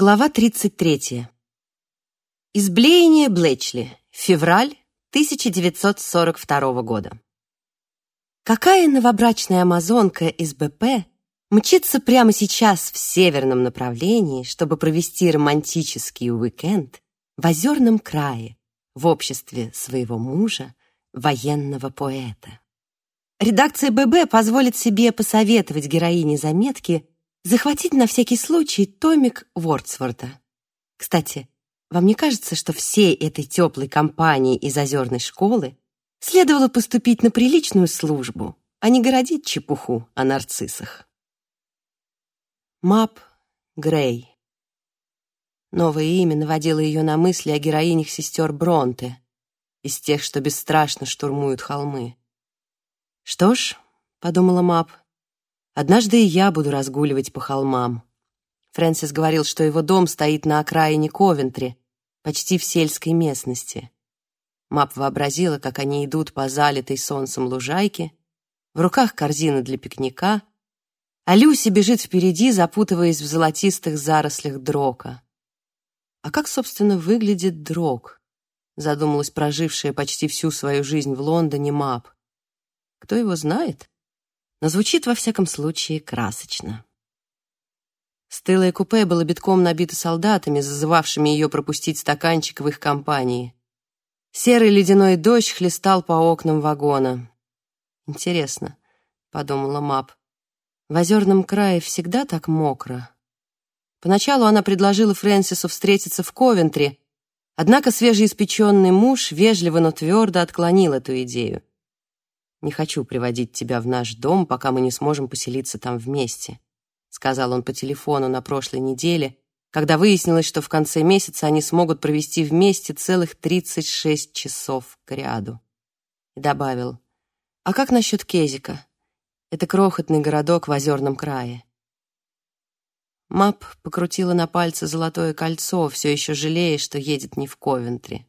Глава 33. Изблеяние Блэчли. Февраль 1942 года. Какая новобрачная амазонка из БП мчится прямо сейчас в северном направлении, чтобы провести романтический уикенд в озерном крае в обществе своего мужа, военного поэта? Редакция ББ позволит себе посоветовать героине заметки захватить на всякий случай томик Вордсворта. Кстати, вам не кажется, что всей этой теплой компании из озерной школы следовало поступить на приличную службу, а не городить чепуху о нарциссах? Мап Грей. Новое имя наводило ее на мысли о героинях сестер Бронте, из тех, что бесстрашно штурмуют холмы. «Что ж», — подумала Мап, — Однажды и я буду разгуливать по холмам. Фрэнсис говорил, что его дом стоит на окраине Ковентри, почти в сельской местности. Мап вообразила, как они идут по залитой солнцем лужайке, в руках корзина для пикника, а Люси бежит впереди, запутываясь в золотистых зарослях дрока. А как, собственно, выглядит дрог? Задумалась прожившая почти всю свою жизнь в Лондоне Мап. Кто его знает? Но звучит во всяком случае красочно. Стылое купе было битком набито солдатами, зазывавшими ее пропустить стаканчик в их компании. Серый ледяной дождь хлестал по окнам вагона. «Интересно», — подумала Мап, — «в озерном крае всегда так мокро». Поначалу она предложила Фрэнсису встретиться в Ковентри, однако свежеиспеченный муж вежливо, но твердо отклонил эту идею. «Не хочу приводить тебя в наш дом, пока мы не сможем поселиться там вместе», сказал он по телефону на прошлой неделе, когда выяснилось, что в конце месяца они смогут провести вместе целых 36 часов к ряду. И добавил, «А как насчет Кезика? Это крохотный городок в озерном крае». Мап покрутила на пальце золотое кольцо, все еще жалея, что едет не в Ковентри.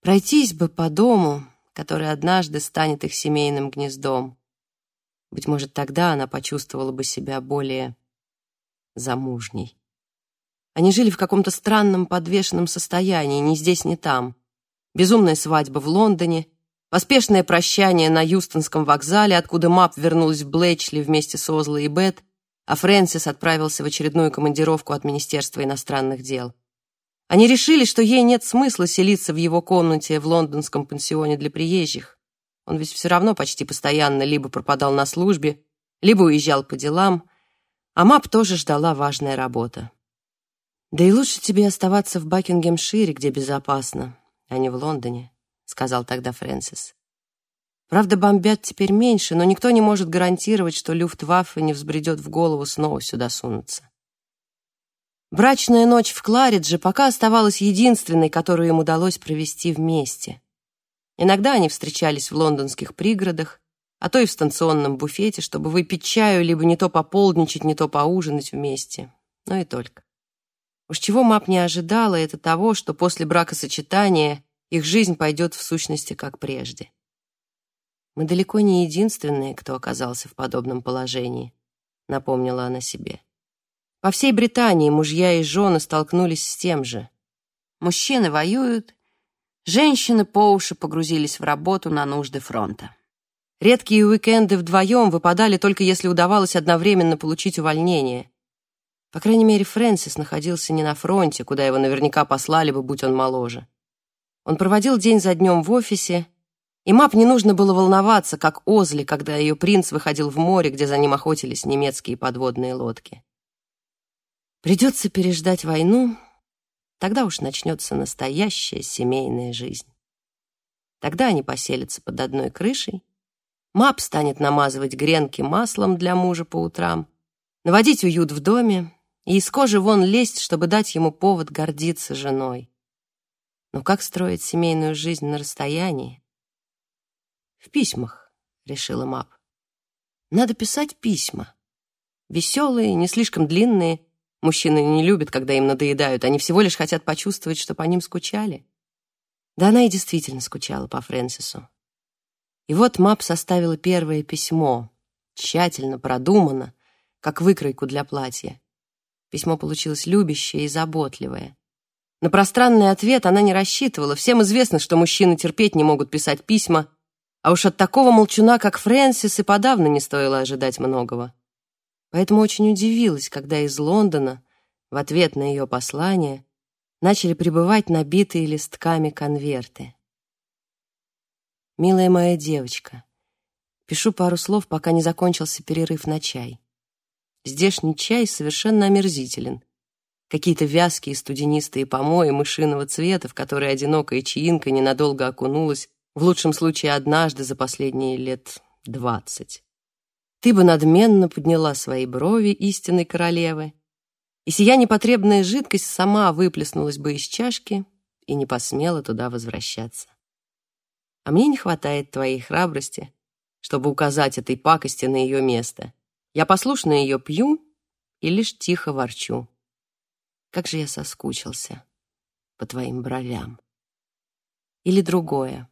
Пройтись бы по дому, который однажды станет их семейным гнездом. Быть может, тогда она почувствовала бы себя более замужней. Они жили в каком-то странном подвешенном состоянии, ни здесь, ни там. Безумная свадьба в Лондоне, поспешное прощание на Юстонском вокзале, откуда Мап вернулась в Блэчли вместе с Озло и Бет, а Фрэнсис отправился в очередную командировку от Министерства иностранных дел. Они решили, что ей нет смысла селиться в его комнате в лондонском пансионе для приезжих. Он ведь все равно почти постоянно либо пропадал на службе, либо уезжал по делам, а Мап тоже ждала важная работа. «Да и лучше тебе оставаться в Бакингемшире, где безопасно, а не в Лондоне», — сказал тогда Фрэнсис. Правда, бомбят теперь меньше, но никто не может гарантировать, что Люфтваффе не взбредет в голову снова сюда сунуться. Брачная ночь в Кларидже пока оставалась единственной, которую им удалось провести вместе. Иногда они встречались в лондонских пригородах, а то и в станционном буфете, чтобы выпить чаю, либо не то пополдничать, не то поужинать вместе. Но и только. Уж чего Мап не ожидала, это того, что после бракосочетания их жизнь пойдет в сущности как прежде. «Мы далеко не единственные, кто оказался в подобном положении», — напомнила она себе. По всей Британии мужья и жены столкнулись с тем же. Мужчины воюют, женщины по уши погрузились в работу на нужды фронта. Редкие уикенды вдвоем выпадали только если удавалось одновременно получить увольнение. По крайней мере, Фрэнсис находился не на фронте, куда его наверняка послали бы, будь он моложе. Он проводил день за днем в офисе, и Мап не нужно было волноваться, как Озли, когда ее принц выходил в море, где за ним охотились немецкие подводные лодки. Придется переждать войну, тогда уж начнется настоящая семейная жизнь. Тогда они поселятся под одной крышей, Мап станет намазывать гренки маслом для мужа по утрам, наводить уют в доме и из кожи вон лезть, чтобы дать ему повод гордиться женой. Но как строить семейную жизнь на расстоянии? В письмах, решила Мап. Надо писать письма. Веселые, не слишком длинные, Мужчины не любят, когда им надоедают, они всего лишь хотят почувствовать, что по ним скучали. Да она и действительно скучала по Фрэнсису. И вот Мап составила первое письмо, тщательно, продумано, как выкройку для платья. Письмо получилось любящее и заботливое. На пространный ответ она не рассчитывала. Всем известно, что мужчины терпеть не могут писать письма, а уж от такого молчуна, как Фрэнсис, и подавно не стоило ожидать многого. Поэтому очень удивилась, когда из Лондона, в ответ на ее послание, начали прибывать набитые листками конверты. «Милая моя девочка, пишу пару слов, пока не закончился перерыв на чай. Здешний чай совершенно омерзителен. Какие-то вязкие студенистые помои мышиного цвета, в которые одинокая чаинка ненадолго окунулась, в лучшем случае однажды за последние лет двадцать. Ты бы надменно подняла свои брови истинной королевы, и сия непотребная жидкость сама выплеснулась бы из чашки и не посмела туда возвращаться. А мне не хватает твоей храбрости, чтобы указать этой пакости на ее место. Я послушно ее пью и лишь тихо ворчу. Как же я соскучился по твоим бровям. Или другое.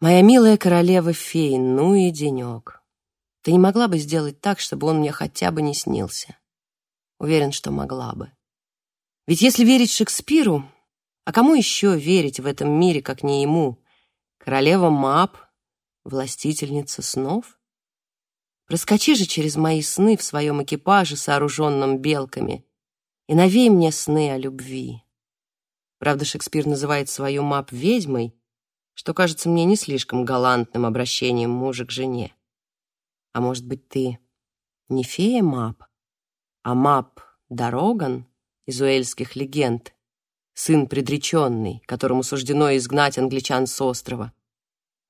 Моя милая королева фей, ну и денек. Ты не могла бы сделать так, чтобы он мне хотя бы не снился? Уверен, что могла бы. Ведь если верить Шекспиру, а кому еще верить в этом мире, как не ему? Королева Мап, властительница снов? Проскочи же через мои сны в своем экипаже, сооруженном белками, и навей мне сны о любви. Правда, Шекспир называет свою Мап ведьмой, что кажется мне не слишком галантным обращением мужа к жене. А может быть, ты не фея Мап? А Мап Дороган из уэльских легенд, сын предреченный, которому суждено изгнать англичан с острова.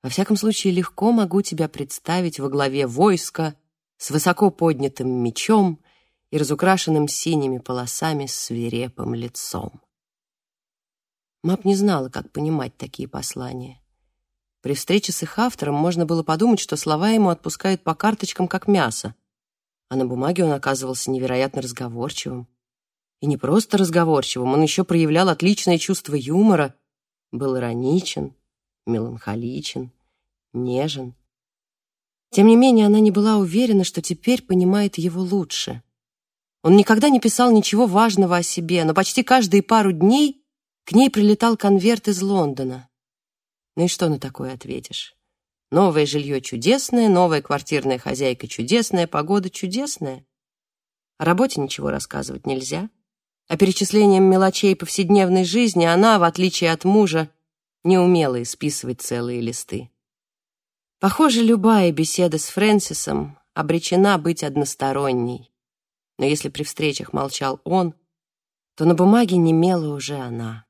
Во всяком случае, легко могу тебя представить во главе войска с высоко поднятым мечом и разукрашенным синими полосами свирепым лицом. Мап не знала, как понимать такие послания. При встрече с их автором можно было подумать, что слова ему отпускают по карточкам, как мясо, а на бумаге он оказывался невероятно разговорчивым. И не просто разговорчивым, он еще проявлял отличное чувство юмора, был ироничен, меланхоличен, нежен. Тем не менее, она не была уверена, что теперь понимает его лучше. Он никогда не писал ничего важного о себе, но почти каждые пару дней к ней прилетал конверт из Лондона. Ну и что на такое ответишь? Новое жилье чудесное, новая квартирная хозяйка чудесная, погода чудесная. О работе ничего рассказывать нельзя. А перечислением мелочей повседневной жизни она, в отличие от мужа, не умела исписывать целые листы. Похоже, любая беседа с Фрэнсисом обречена быть односторонней. Но если при встречах молчал он, то на бумаге немела уже она.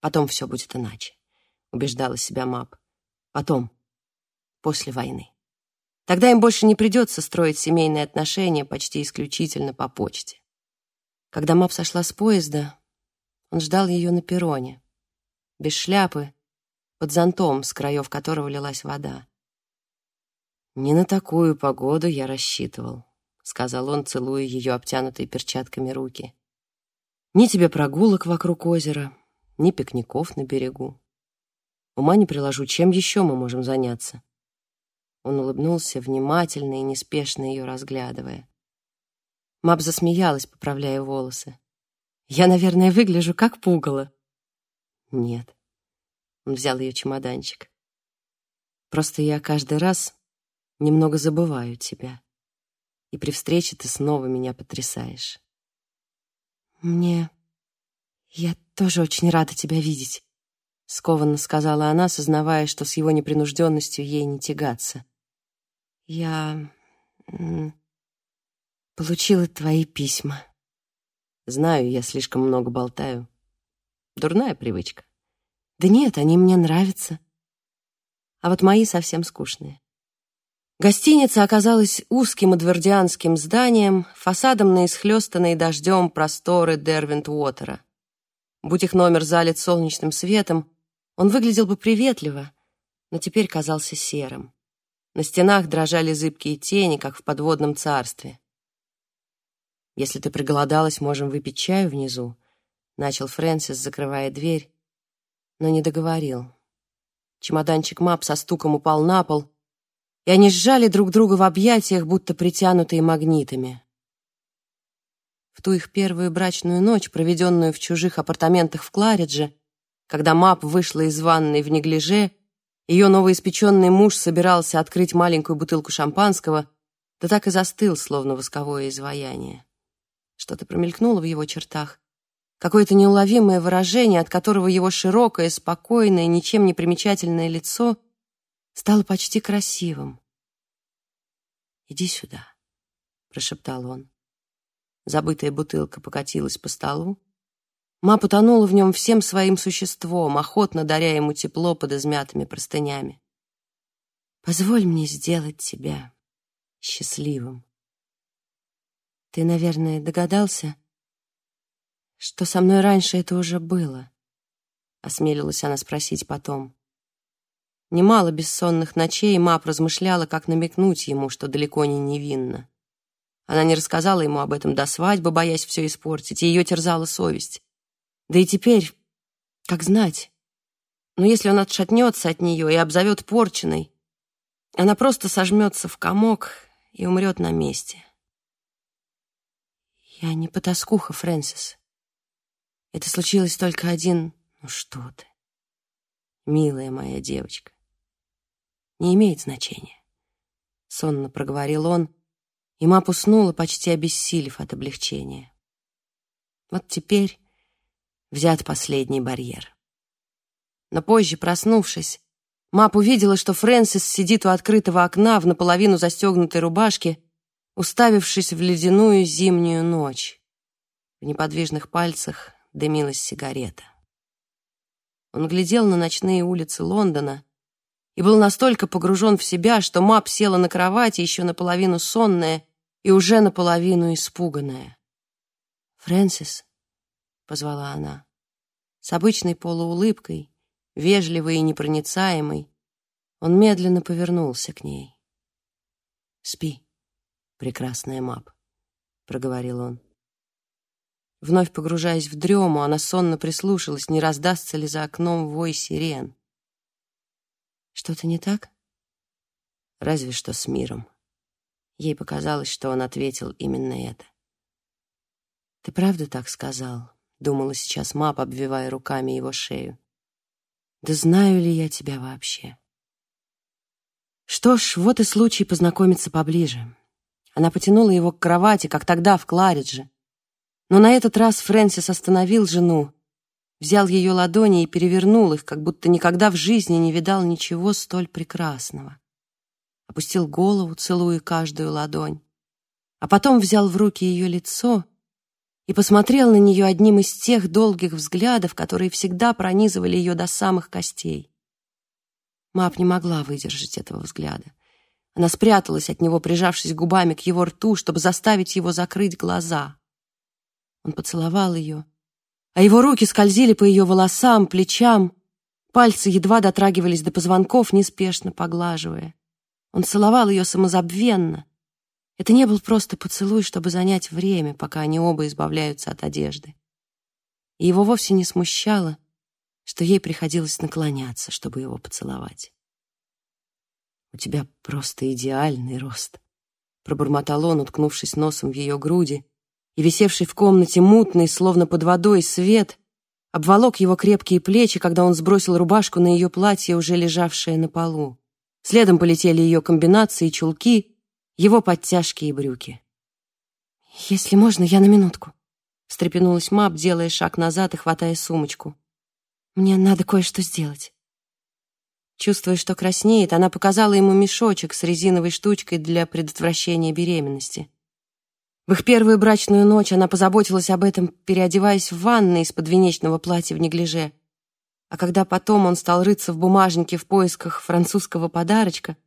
Потом все будет иначе, убеждала себя Мап. Потом, после войны. Тогда им больше не придется строить семейные отношения почти исключительно по почте. Когда Мап сошла с поезда, он ждал ее на перроне, без шляпы, под зонтом, с краев которого лилась вода. «Не на такую погоду я рассчитывал», — сказал он, целуя ее обтянутые перчатками руки. «Ни тебе прогулок вокруг озера, ни пикников на берегу. Ума не приложу, чем еще мы можем заняться?» Он улыбнулся, внимательно и неспешно ее разглядывая. Мап засмеялась, поправляя волосы. «Я, наверное, выгляжу как пугало». «Нет». Он взял ее чемоданчик. «Просто я каждый раз немного забываю тебя. И при встрече ты снова меня потрясаешь». «Мне... Я тоже очень рада тебя видеть», — скованно сказала она, сознавая, что с его непринужденностью ей не тягаться. Я получила твои письма. Знаю, я слишком много болтаю. Дурная привычка. Да нет, они мне нравятся. А вот мои совсем скучные. Гостиница оказалась узким эдвардианским зданием, фасадом на исхлёстанные дождем просторы Дервинт-Уотера. Будь их номер залит солнечным светом, он выглядел бы приветливо, но теперь казался серым. На стенах дрожали зыбкие тени, как в подводном царстве. «Если ты проголодалась, можем выпить чаю внизу», — начал Фрэнсис, закрывая дверь, но не договорил. Чемоданчик Мап со стуком упал на пол, и они сжали друг друга в объятиях, будто притянутые магнитами. В ту их первую брачную ночь, проведенную в чужих апартаментах в Кларидже, когда Мап вышла из ванной в неглиже, ее новоиспеченный муж собирался открыть маленькую бутылку шампанского, да так и застыл, словно восковое изваяние. Что-то промелькнуло в его чертах, какое-то неуловимое выражение, от которого его широкое, спокойное, ничем не примечательное лицо стало почти красивым. «Иди сюда», — прошептал он. Забытая бутылка покатилась по столу. Ма потонула в нем всем своим существом, охотно даря ему тепло под измятыми простынями. «Позволь мне сделать тебя счастливым. Ты, наверное, догадался, что со мной раньше это уже было?» Осмелилась она спросить потом. Немало бессонных ночей Мап размышляла, как намекнуть ему, что далеко не невинна. Она не рассказала ему об этом до свадьбы, боясь все испортить, и ее терзала совесть. Да и теперь, как знать. Но если он отшатнется от нее и обзовет порченой, она просто сожмется в комок и умрет на месте. Я не потаскуха, Фрэнсис. Это случилось только один... Ну что ты, милая моя девочка. Не имеет значения. Сонно проговорил он, и Мап уснула, почти обессилев от облегчения. Вот теперь взят последний барьер. Но позже, проснувшись, Мап увидела, что Фрэнсис сидит у открытого окна в наполовину застегнутой рубашке, уставившись в ледяную зимнюю ночь. В неподвижных пальцах дымилась сигарета. Он глядел на ночные улицы Лондона, и был настолько погружен в себя, что Мап села на кровати, еще наполовину сонная, и уже наполовину испуганная. «Фрэнсис», — позвала она, с обычной полуулыбкой, вежливой и непроницаемой, он медленно повернулся к ней. «Спи, прекрасная Мап», — проговорил он. Вновь погружаясь в дрему, она сонно прислушалась, не раздастся ли за окном вой сирен. «Что-то не так?» «Разве что с миром», Ей показалось, что он ответил именно это. «Ты правда так сказал?» — думала сейчас Мап, обвивая руками его шею. «Да знаю ли я тебя вообще?» Что ж, вот и случай познакомиться поближе. Она потянула его к кровати, как тогда в Кларидже. Но на этот раз Фрэнсис остановил жену, взял ее ладони и перевернул их, как будто никогда в жизни не видал ничего столь прекрасного опустил голову, целуя каждую ладонь, а потом взял в руки ее лицо и посмотрел на нее одним из тех долгих взглядов, которые всегда пронизывали ее до самых костей. Мап не могла выдержать этого взгляда. Она спряталась от него, прижавшись губами к его рту, чтобы заставить его закрыть глаза. Он поцеловал ее, а его руки скользили по ее волосам, плечам, пальцы едва дотрагивались до позвонков, неспешно поглаживая. Он целовал ее самозабвенно. Это не был просто поцелуй, чтобы занять время, пока они оба избавляются от одежды. И его вовсе не смущало, что ей приходилось наклоняться, чтобы его поцеловать. «У тебя просто идеальный рост», — пробормотал он, уткнувшись носом в ее груди, и висевший в комнате мутный, словно под водой, свет обволок его крепкие плечи, когда он сбросил рубашку на ее платье, уже лежавшее на полу. Следом полетели ее комбинации, чулки, его подтяжки и брюки. «Если можно, я на минутку», — встрепенулась Мап, делая шаг назад и хватая сумочку. «Мне надо кое-что сделать». Чувствуя, что краснеет, она показала ему мешочек с резиновой штучкой для предотвращения беременности. В их первую брачную ночь она позаботилась об этом, переодеваясь в ванной из подвенечного платья в неглиже. А когда потом он стал рыться в бумажнике в поисках французского подарочка,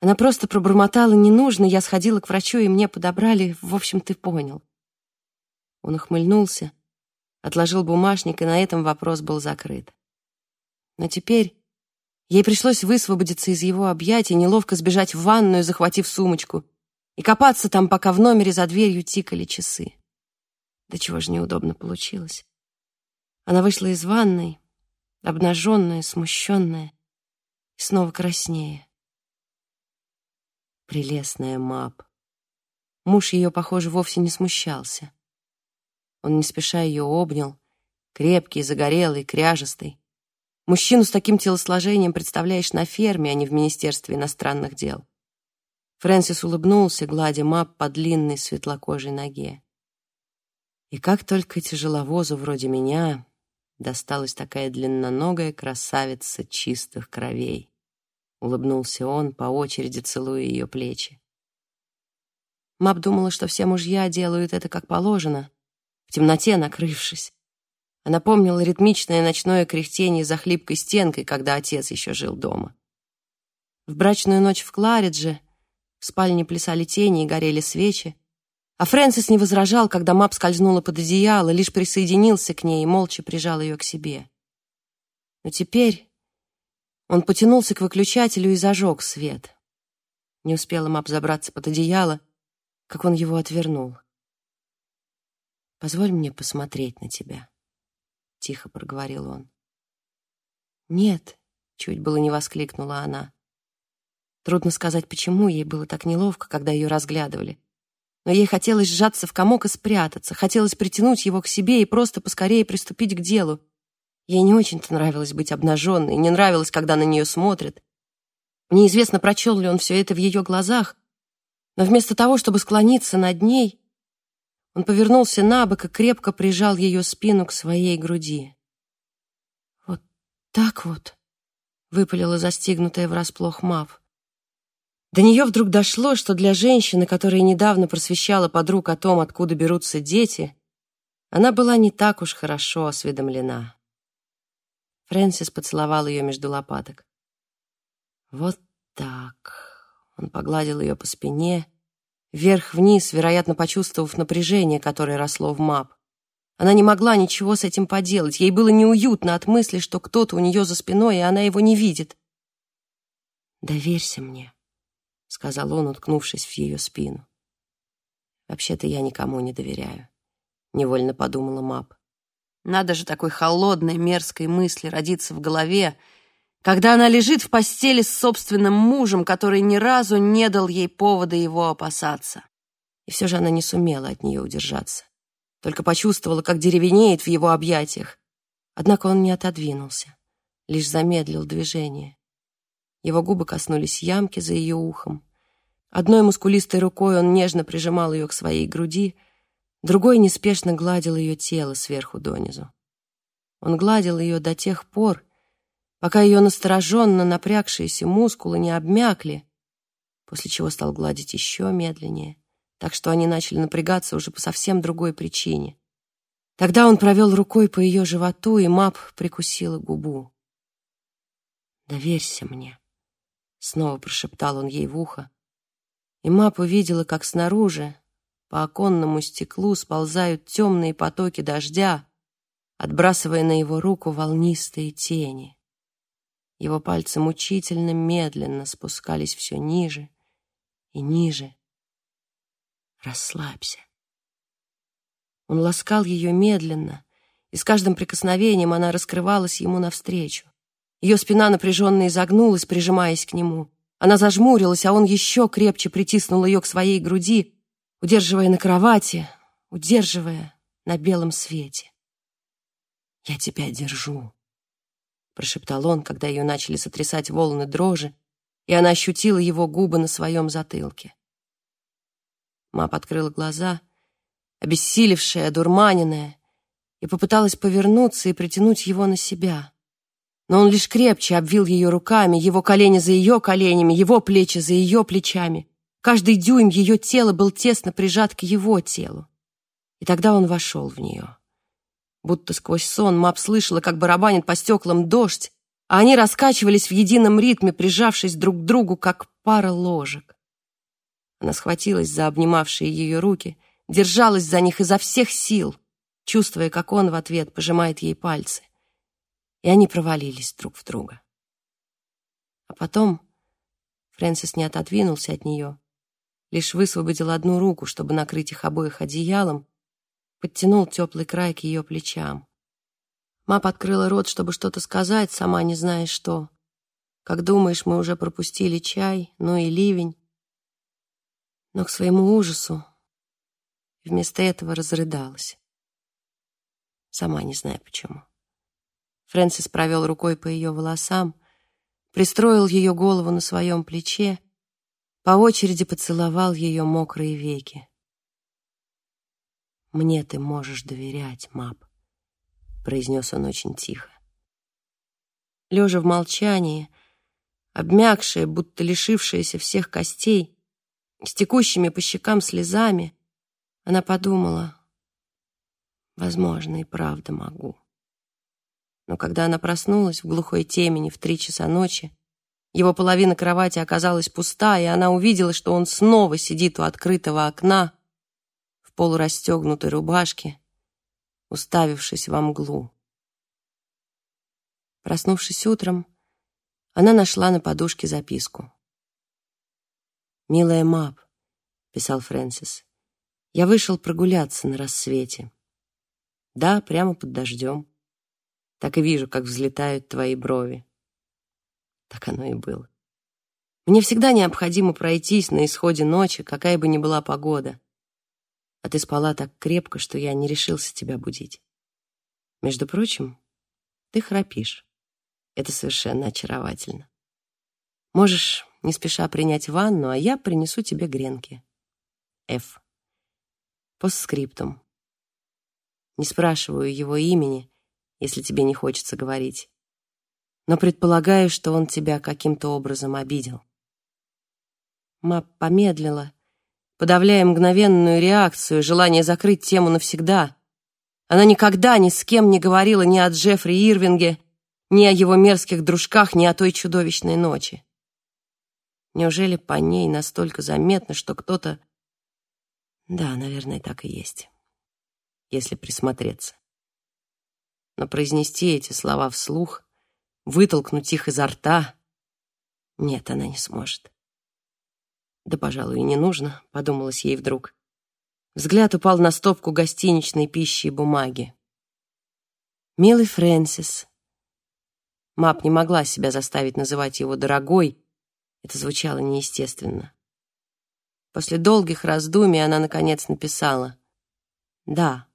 она просто пробормотала «не нужно», я сходила к врачу, и мне подобрали, в общем, ты понял. Он ухмыльнулся, отложил бумажник, и на этом вопрос был закрыт. Но теперь ей пришлось высвободиться из его объятий, неловко сбежать в ванную, захватив сумочку, и копаться там, пока в номере за дверью тикали часы. Да чего же неудобно получилось. Она вышла из ванной, обнаженная, смущенная и снова краснее. Прелестная Мап. Муж ее, похоже, вовсе не смущался. Он не спеша ее обнял, крепкий, загорелый, кряжестый. Мужчину с таким телосложением представляешь на ферме, а не в Министерстве иностранных дел. Фрэнсис улыбнулся, гладя мап по длинной светлокожей ноге. И как только тяжеловозу вроде меня досталась такая длинноногая красавица чистых кровей. Улыбнулся он, по очереди целуя ее плечи. Мап думала, что все мужья делают это как положено, в темноте накрывшись. Она помнила ритмичное ночное кряхтение за хлипкой стенкой, когда отец еще жил дома. В брачную ночь в Кларидже в спальне плясали тени и горели свечи, а Фрэнсис не возражал, когда Мап скользнула под одеяло, лишь присоединился к ней и молча прижал ее к себе. Но теперь он потянулся к выключателю и зажег свет. Не успела Мап забраться под одеяло, как он его отвернул. «Позволь мне посмотреть на тебя», — тихо проговорил он. «Нет», — чуть было не воскликнула она. Трудно сказать, почему ей было так неловко, когда ее разглядывали но ей хотелось сжаться в комок и спрятаться, хотелось притянуть его к себе и просто поскорее приступить к делу. Ей не очень-то нравилось быть обнаженной, не нравилось, когда на нее смотрят. Неизвестно, прочел ли он все это в ее глазах, но вместо того, чтобы склониться над ней, он повернулся на бок и крепко прижал ее спину к своей груди. «Вот так вот», — выпалила застигнутая врасплох Мав. До нее вдруг дошло, что для женщины, которая недавно просвещала подруг о том, откуда берутся дети, она была не так уж хорошо осведомлена. Фрэнсис поцеловал ее между лопаток. «Вот так». Он погладил ее по спине, вверх-вниз, вероятно, почувствовав напряжение, которое росло в мап. Она не могла ничего с этим поделать. Ей было неуютно от мысли, что кто-то у нее за спиной, и она его не видит. «Доверься мне», — сказал он, уткнувшись в ее спину. «Вообще-то я никому не доверяю», — невольно подумала Мап. Надо же такой холодной, мерзкой мысли родиться в голове, когда она лежит в постели с собственным мужем, который ни разу не дал ей повода его опасаться. И все же она не сумела от нее удержаться. Только почувствовала, как деревенеет в его объятиях. Однако он не отодвинулся, лишь замедлил движение. Его губы коснулись ямки за ее ухом. Одной мускулистой рукой он нежно прижимал ее к своей груди, другой неспешно гладил ее тело сверху донизу. Он гладил ее до тех пор, пока ее настороженно напрягшиеся мускулы не обмякли, после чего стал гладить еще медленнее, так что они начали напрягаться уже по совсем другой причине. Тогда он провел рукой по ее животу, и Мап прикусила губу. «Доверься мне», Снова прошептал он ей в ухо. И Мап увидела, как снаружи, по оконному стеклу, сползают темные потоки дождя, отбрасывая на его руку волнистые тени. Его пальцы мучительно медленно спускались все ниже и ниже. «Расслабься». Он ласкал ее медленно, и с каждым прикосновением она раскрывалась ему навстречу. Ее спина напряженно изогнулась, прижимаясь к нему. Она зажмурилась, а он еще крепче притиснул ее к своей груди, удерживая на кровати, удерживая на белом свете. «Я тебя держу», — прошептал он, когда ее начали сотрясать волны дрожи, и она ощутила его губы на своем затылке. Мап открыла глаза, обессилевшая, одурманенная, и попыталась повернуться и притянуть его на себя но он лишь крепче обвил ее руками, его колени за ее коленями, его плечи за ее плечами. Каждый дюйм ее тела был тесно прижат к его телу. И тогда он вошел в нее. Будто сквозь сон Мап слышала, как барабанит по стеклам дождь, а они раскачивались в едином ритме, прижавшись друг к другу, как пара ложек. Она схватилась за обнимавшие ее руки, держалась за них изо всех сил, чувствуя, как он в ответ пожимает ей пальцы и они провалились друг в друга. А потом Фрэнсис не отодвинулся от нее, лишь высвободил одну руку, чтобы накрыть их обоих одеялом, подтянул теплый край к ее плечам. Мап открыла рот, чтобы что-то сказать, сама не зная что. Как думаешь, мы уже пропустили чай, ну и ливень. Но к своему ужасу вместо этого разрыдалась. Сама не знаю почему. Фрэнсис провел рукой по ее волосам, пристроил ее голову на своем плече, по очереди поцеловал ее мокрые веки. «Мне ты можешь доверять, Мап», — произнес он очень тихо. Лежа в молчании, обмякшая, будто лишившаяся всех костей, с текущими по щекам слезами, она подумала, возможно, и правда могу. Но когда она проснулась в глухой темени в три часа ночи, его половина кровати оказалась пуста, и она увидела, что он снова сидит у открытого окна в полурастегнутой рубашке, уставившись во мглу. Проснувшись утром, она нашла на подушке записку. «Милая Мап», — писал Фрэнсис, — «я вышел прогуляться на рассвете. Да, прямо под дождем. Так и вижу, как взлетают твои брови. Так оно и было. Мне всегда необходимо пройтись на исходе ночи, какая бы ни была погода. А ты спала так крепко, что я не решился тебя будить. Между прочим, ты храпишь. Это совершенно очаровательно. Можешь не спеша принять ванну, а я принесу тебе гренки. Ф. Постскриптум. Не спрашиваю его имени, если тебе не хочется говорить. Но предполагаю, что он тебя каким-то образом обидел. Мап помедлила, подавляя мгновенную реакцию, желание закрыть тему навсегда. Она никогда ни с кем не говорила ни о Джеффри Ирвинге, ни о его мерзких дружках, ни о той чудовищной ночи. Неужели по ней настолько заметно, что кто-то... Да, наверное, так и есть, если присмотреться но произнести эти слова вслух, вытолкнуть их изо рта... Нет, она не сможет. Да, пожалуй, и не нужно, подумалось ей вдруг. Взгляд упал на стопку гостиничной пищи и бумаги. «Милый Фрэнсис». Мап не могла себя заставить называть его «дорогой», это звучало неестественно. После долгих раздумий она, наконец, написала «Да,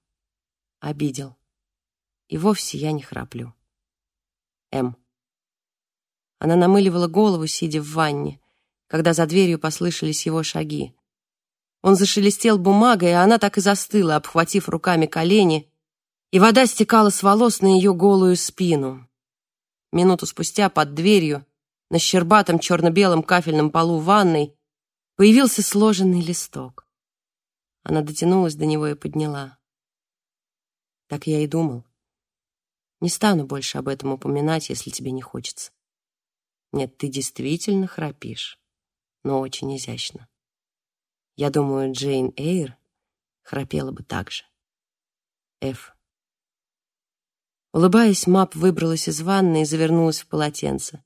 обидел» и вовсе я не храплю. М. Она намыливала голову, сидя в ванне, когда за дверью послышались его шаги. Он зашелестел бумагой, а она так и застыла, обхватив руками колени, и вода стекала с волос на ее голую спину. Минуту спустя под дверью, на щербатом черно-белом кафельном полу ванной, появился сложенный листок. Она дотянулась до него и подняла. Так я и думал. Не стану больше об этом упоминать, если тебе не хочется. Нет, ты действительно храпишь, но очень изящно. Я думаю, Джейн Эйр храпела бы так же. Ф. Улыбаясь, Мап выбралась из ванны и завернулась в полотенце.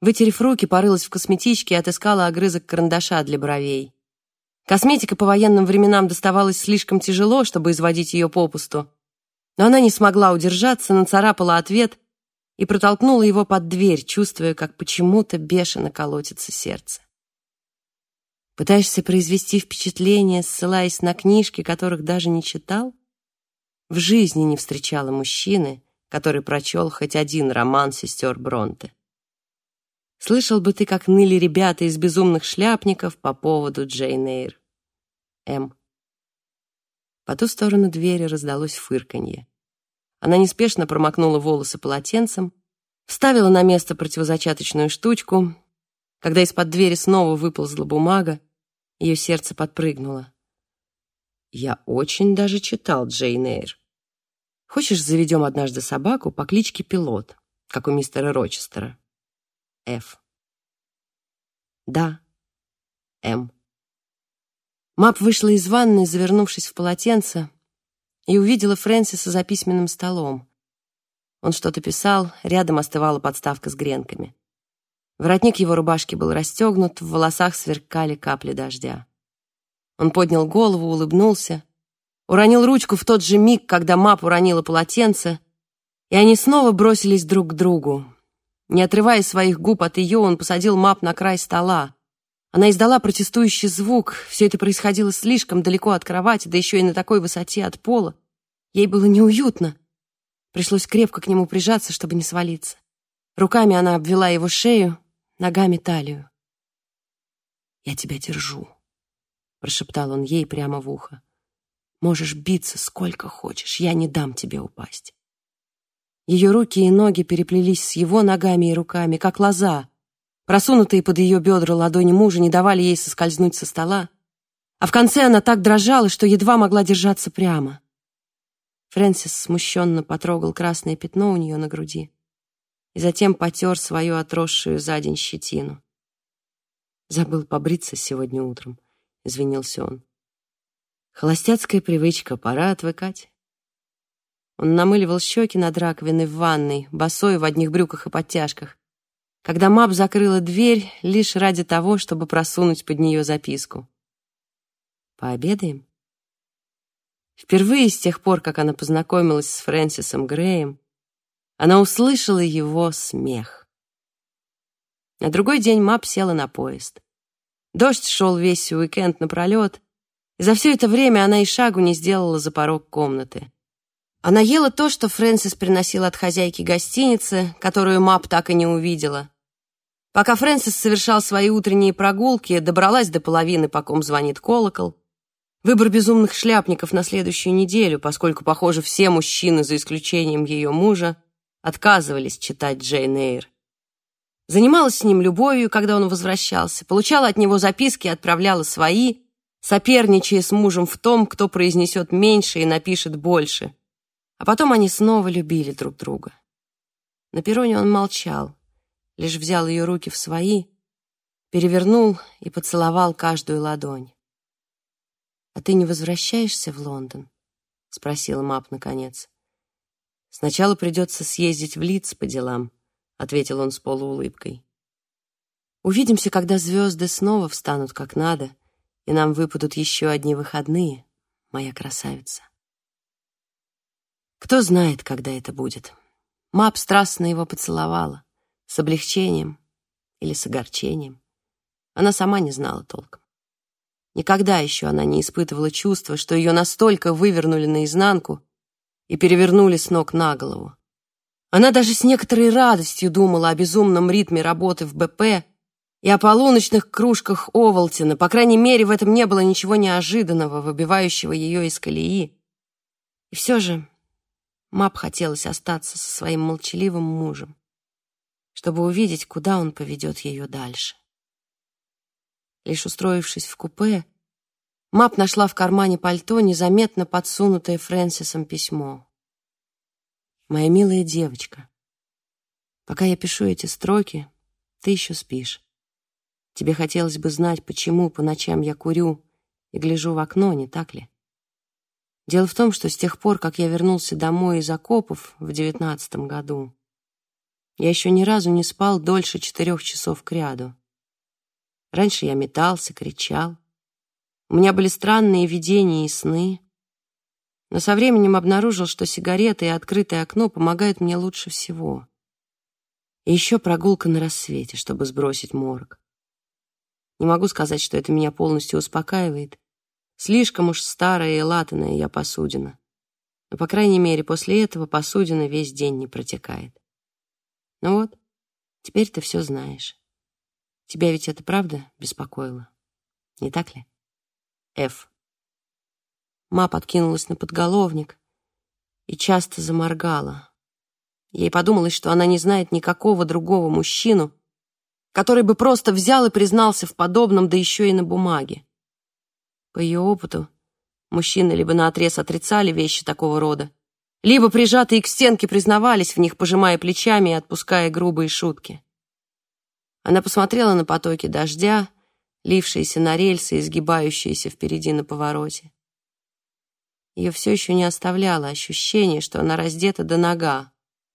Вытерев руки, порылась в косметичке и отыскала огрызок карандаша для бровей. Косметика по военным временам доставалась слишком тяжело, чтобы изводить ее попусту, но она не смогла удержаться, нацарапала ответ и протолкнула его под дверь, чувствуя, как почему-то бешено колотится сердце. Пытаешься произвести впечатление, ссылаясь на книжки, которых даже не читал? В жизни не встречала мужчины, который прочел хоть один роман сестер Бронте. Слышал бы ты, как ныли ребята из «Безумных шляпников» по поводу Джейн Эйр. М. По ту сторону двери раздалось фырканье. Она неспешно промокнула волосы полотенцем, вставила на место противозачаточную штучку. Когда из-под двери снова выползла бумага, ее сердце подпрыгнуло. «Я очень даже читал Джейн Эйр. Хочешь, заведем однажды собаку по кличке Пилот, как у мистера Рочестера?» Ф. «Да, М». Мап вышла из ванной, завернувшись в полотенце, и увидела Фрэнсиса за письменным столом. Он что-то писал, рядом остывала подставка с гренками. Воротник его рубашки был расстегнут, в волосах сверкали капли дождя. Он поднял голову, улыбнулся, уронил ручку в тот же миг, когда Мап уронила полотенце, и они снова бросились друг к другу. Не отрывая своих губ от ее, он посадил Мап на край стола. Она издала протестующий звук. Все это происходило слишком далеко от кровати, да еще и на такой высоте от пола. Ей было неуютно. Пришлось крепко к нему прижаться, чтобы не свалиться. Руками она обвела его шею, ногами талию. «Я тебя держу», — прошептал он ей прямо в ухо. «Можешь биться сколько хочешь, я не дам тебе упасть». Ее руки и ноги переплелись с его ногами и руками, как лоза. Просунутые под ее бедра ладони мужа не давали ей соскользнуть со стола. А в конце она так дрожала, что едва могла держаться прямо. Фрэнсис смущенно потрогал красное пятно у нее на груди и затем потер свою отросшую за день щетину. «Забыл побриться сегодня утром», — извинился он. «Холостяцкая привычка, пора отвыкать». Он намыливал щеки над раковиной в ванной, босой в одних брюках и подтяжках, когда Мап закрыла дверь лишь ради того, чтобы просунуть под нее записку. «Пообедаем?» Впервые с тех пор, как она познакомилась с Фрэнсисом Греем, она услышала его смех. На другой день Мап села на поезд. Дождь шел весь уикенд напролет, и за все это время она и шагу не сделала за порог комнаты. Она ела то, что Фрэнсис приносил от хозяйки гостиницы, которую Мап так и не увидела. Пока Фрэнсис совершал свои утренние прогулки, добралась до половины, по ком звонит колокол, Выбор безумных шляпников на следующую неделю, поскольку, похоже, все мужчины, за исключением ее мужа, отказывались читать Джейн Эйр. Занималась с ним любовью, когда он возвращался, получала от него записки и отправляла свои, соперничая с мужем в том, кто произнесет меньше и напишет больше. А потом они снова любили друг друга. На перроне он молчал, лишь взял ее руки в свои, перевернул и поцеловал каждую ладонь. «А ты не возвращаешься в Лондон?» — спросила Мап наконец. «Сначала придется съездить в Лидс по делам», — ответил он с полуулыбкой. «Увидимся, когда звезды снова встанут как надо, и нам выпадут еще одни выходные, моя красавица». Кто знает, когда это будет. Мап страстно его поцеловала, с облегчением или с огорчением. Она сама не знала толком. Никогда еще она не испытывала чувства, что ее настолько вывернули наизнанку и перевернули с ног на голову. Она даже с некоторой радостью думала о безумном ритме работы в БП и о полуночных кружках Овалтина. По крайней мере, в этом не было ничего неожиданного, выбивающего ее из колеи. И все же Мап хотелось остаться со своим молчаливым мужем, чтобы увидеть, куда он поведет ее дальше. Лишь устроившись в купе, Мап нашла в кармане пальто незаметно подсунутое Фрэнсисом письмо. «Моя милая девочка, пока я пишу эти строки, ты еще спишь. Тебе хотелось бы знать, почему по ночам я курю и гляжу в окно, не так ли? Дело в том, что с тех пор, как я вернулся домой из окопов в девятнадцатом году, я еще ни разу не спал дольше четырех часов кряду. Раньше я метался, кричал. У меня были странные видения и сны. Но со временем обнаружил, что сигарета и открытое окно помогают мне лучше всего. И еще прогулка на рассвете, чтобы сбросить морг. Не могу сказать, что это меня полностью успокаивает. Слишком уж старая и латаная я посудина. Но, по крайней мере, после этого посудина весь день не протекает. Ну вот, теперь ты все знаешь. Тебя ведь это правда беспокоило? Не так ли? Ф. Ма подкинулась на подголовник и часто заморгала. Ей подумалось, что она не знает никакого другого мужчину, который бы просто взял и признался в подобном, да еще и на бумаге. По ее опыту, мужчины либо наотрез отрицали вещи такого рода, либо прижатые к стенке признавались в них, пожимая плечами и отпуская грубые шутки. Она посмотрела на потоки дождя, лившиеся на рельсы и сгибающиеся впереди на повороте. Ее все еще не оставляло ощущение, что она раздета до нога,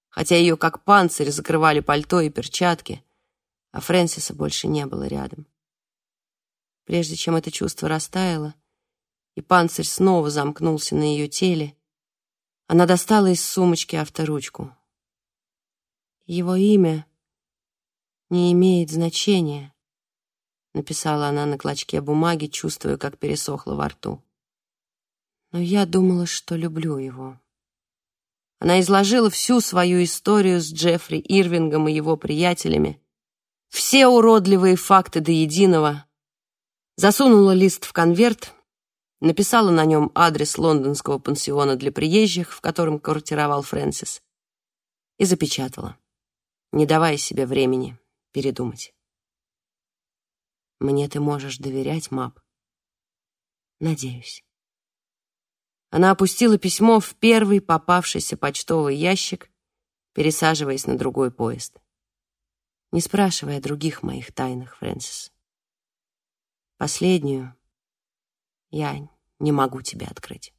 хотя ее как панцирь закрывали пальто и перчатки, а Фрэнсиса больше не было рядом. Прежде чем это чувство растаяло, и панцирь снова замкнулся на ее теле, она достала из сумочки авторучку. Его имя не имеет значения», — написала она на клочке бумаги, чувствуя, как пересохло во рту. «Но я думала, что люблю его». Она изложила всю свою историю с Джеффри Ирвингом и его приятелями, все уродливые факты до единого, засунула лист в конверт, написала на нем адрес лондонского пансиона для приезжих, в котором квартировал Фрэнсис, и запечатала, не давая себе времени передумать. Мне ты можешь доверять, Мап? Надеюсь. Она опустила письмо в первый попавшийся почтовый ящик, пересаживаясь на другой поезд. Не спрашивая других моих тайнах, Фрэнсис. Последнюю я не могу тебе открыть.